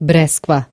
breskva